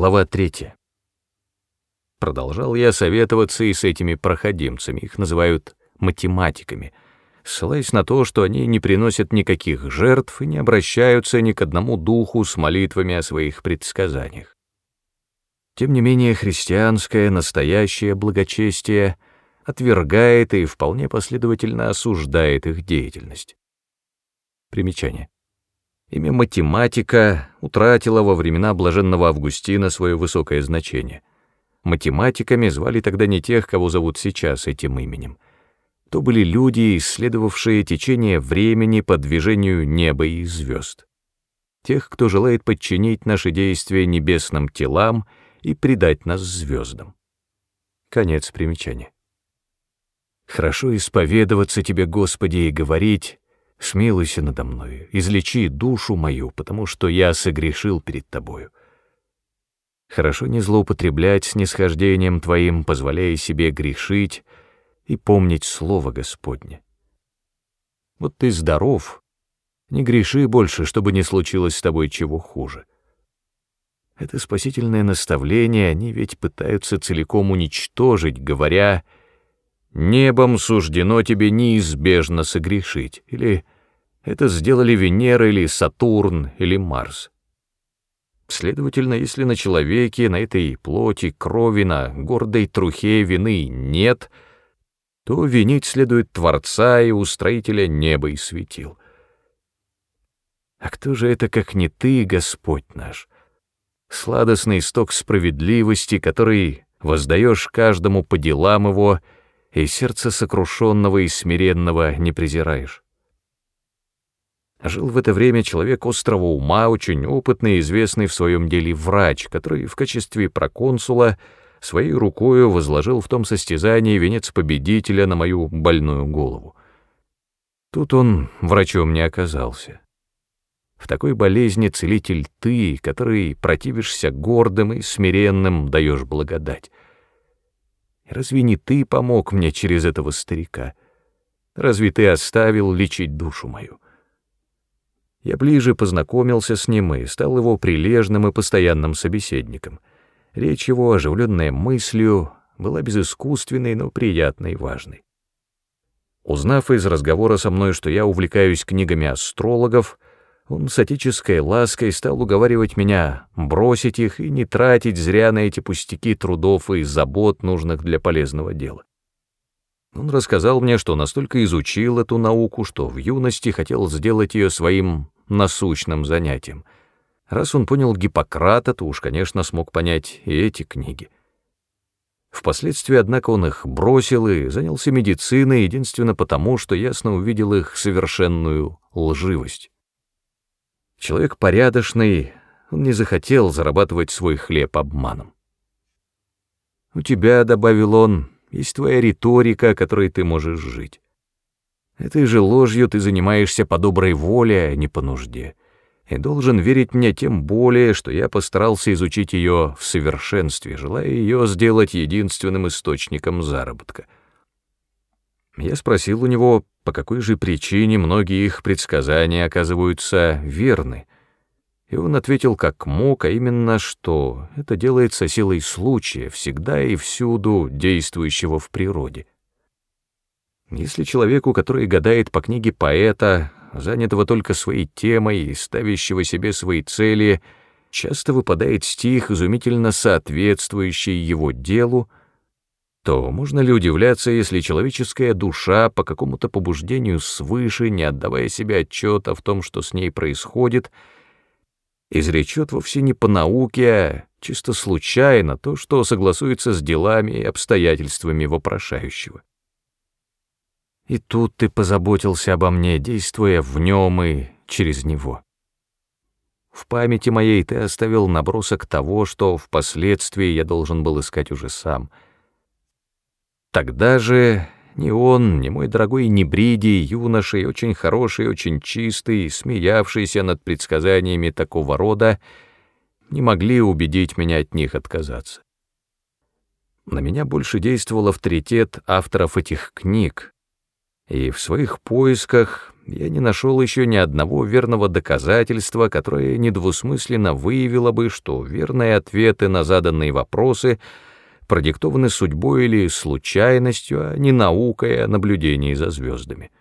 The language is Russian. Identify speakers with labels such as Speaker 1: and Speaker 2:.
Speaker 1: Глава третья. Продолжал я советоваться и с этими проходимцами, их называют математиками, ссылаясь на то, что они не приносят никаких жертв и не обращаются ни к одному духу с молитвами о своих предсказаниях. Тем не менее, христианское настоящее благочестие отвергает и вполне последовательно осуждает их деятельность. Примечание. Имя математика утратило во времена блаженного Августина свое высокое значение. Математиками звали тогда не тех, кого зовут сейчас этим именем. То были люди, исследовавшие течение времени по движению неба и звезд. Тех, кто желает подчинить наши действия небесным телам и предать нас звездам. Конец примечания. Хорошо исповедоваться Тебе, Господи, и говорить смилуйся надо мною, излечи душу мою, потому что я согрешил перед тобою. Хорошо не злоупотреблять снисхождением твоим, позволяя себе грешить и помнить слово Господне. Вот ты здоров, не греши больше, чтобы не случилось с тобой чего хуже. Это спасительное наставление они ведь пытаются целиком уничтожить, говоря «небом суждено тебе неизбежно согрешить» или это сделали Венера или Сатурн или Марс. Следовательно, если на человеке, на этой плоти, крови, на гордой трухе вины нет, то винить следует Творца и Устроителя неба и светил. А кто же это, как не ты, Господь наш? Сладостный исток справедливости, который воздаешь каждому по делам его, и сердце сокрушенного и смиренного не презираешь. Жил в это время человек острого ума, очень опытный и известный в своем деле врач, который в качестве проконсула своей рукою возложил в том состязании венец победителя на мою больную голову. Тут он врачом не оказался. В такой болезни целитель ты, который противишься гордым и смиренным, даешь благодать. Разве не ты помог мне через этого старика? Разве ты оставил лечить душу мою? Я ближе познакомился с ним и стал его прилежным и постоянным собеседником. Речь его, оживленная мыслью, была безыскусственной, но приятной и важной. Узнав из разговора со мной, что я увлекаюсь книгами астрологов, он с отеческой лаской стал уговаривать меня бросить их и не тратить зря на эти пустяки трудов и забот, нужных для полезного дела. Он рассказал мне, что настолько изучил эту науку, что в юности хотел сделать ее своим насущным занятием. Раз он понял Гиппократа, то уж, конечно, смог понять и эти книги. Впоследствии, однако, он их бросил и занялся медициной единственно потому, что ясно увидел их совершенную лживость. Человек порядочный, он не захотел зарабатывать свой хлеб обманом. «У тебя, — добавил он, есть твоя риторика, которой ты можешь жить. Этой же ложью ты занимаешься по доброй воле, а не по нужде. И должен верить мне тем более, что я постарался изучить ее в совершенстве, желая ее сделать единственным источником заработка. Я спросил у него, по какой же причине многие их предсказания оказываются верны, и он ответил как мог, а именно, что это делается силой случая, всегда и всюду действующего в природе. Если человеку, который гадает по книге поэта, занятого только своей темой и ставящего себе свои цели, часто выпадает стих, изумительно соответствующий его делу, то можно ли удивляться, если человеческая душа по какому-то побуждению свыше, не отдавая себе отчета в том, что с ней происходит, — изречет вовсе не по науке, а чисто случайно то, что согласуется с делами и обстоятельствами вопрошающего. И тут ты позаботился обо мне, действуя в нем и через него. В памяти моей ты оставил набросок того, что впоследствии я должен был искать уже сам. Тогда же ни он, ни мой дорогой Небридий, юношей, очень хороший, очень чистый, смеявшийся над предсказаниями такого рода, не могли убедить меня от них отказаться. На меня больше действовал авторитет авторов этих книг, и в своих поисках я не нашел еще ни одного верного доказательства, которое недвусмысленно выявило бы, что верные ответы на заданные вопросы продиктованы судьбой или случайностью, а не наукой о наблюдении за звездами.